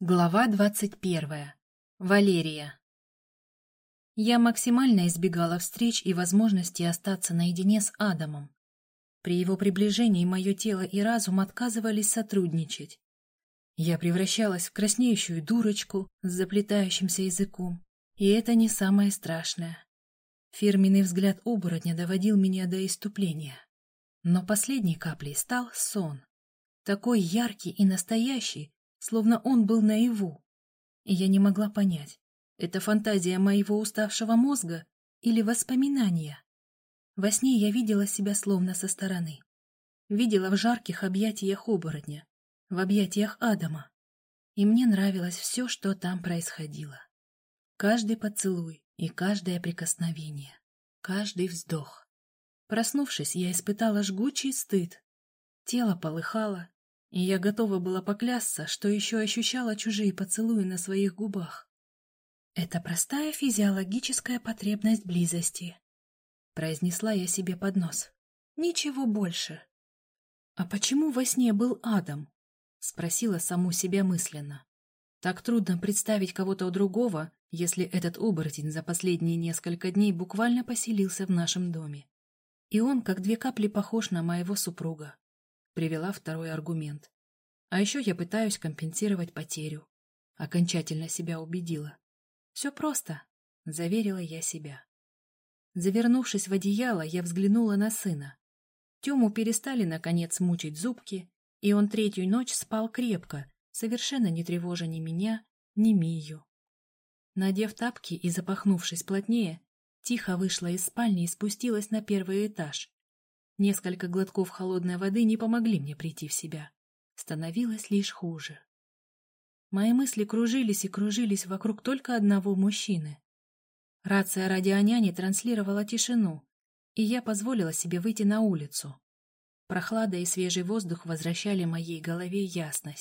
Глава двадцать первая. Валерия. Я максимально избегала встреч и возможности остаться наедине с Адамом. При его приближении мое тело и разум отказывались сотрудничать. Я превращалась в краснеющую дурочку с заплетающимся языком, и это не самое страшное. Фирменный взгляд оборотня доводил меня до иступления. Но последней каплей стал сон. Такой яркий и настоящий, словно он был наяву. И я не могла понять, это фантазия моего уставшего мозга или воспоминания. Во сне я видела себя словно со стороны. Видела в жарких объятиях оборотня, в объятиях Адама. И мне нравилось все, что там происходило. Каждый поцелуй и каждое прикосновение, каждый вздох. Проснувшись, я испытала жгучий стыд. Тело полыхало, и я готова была поклясться, что еще ощущала чужие поцелуи на своих губах. «Это простая физиологическая потребность близости», — произнесла я себе под нос. «Ничего больше». «А почему во сне был Адам?» — спросила саму себя мысленно. «Так трудно представить кого-то другого, если этот оборотень за последние несколько дней буквально поселился в нашем доме. И он, как две капли, похож на моего супруга привела второй аргумент. А еще я пытаюсь компенсировать потерю. Окончательно себя убедила. Все просто, заверила я себя. Завернувшись в одеяло, я взглянула на сына. Тему перестали, наконец, мучить зубки, и он третью ночь спал крепко, совершенно не тревожа ни меня, ни Мию. Надев тапки и запахнувшись плотнее, тихо вышла из спальни и спустилась на первый этаж. Несколько глотков холодной воды не помогли мне прийти в себя. Становилось лишь хуже. Мои мысли кружились и кружились вокруг только одного мужчины. Рация радионяни транслировала тишину, и я позволила себе выйти на улицу. Прохлада и свежий воздух возвращали моей голове ясность.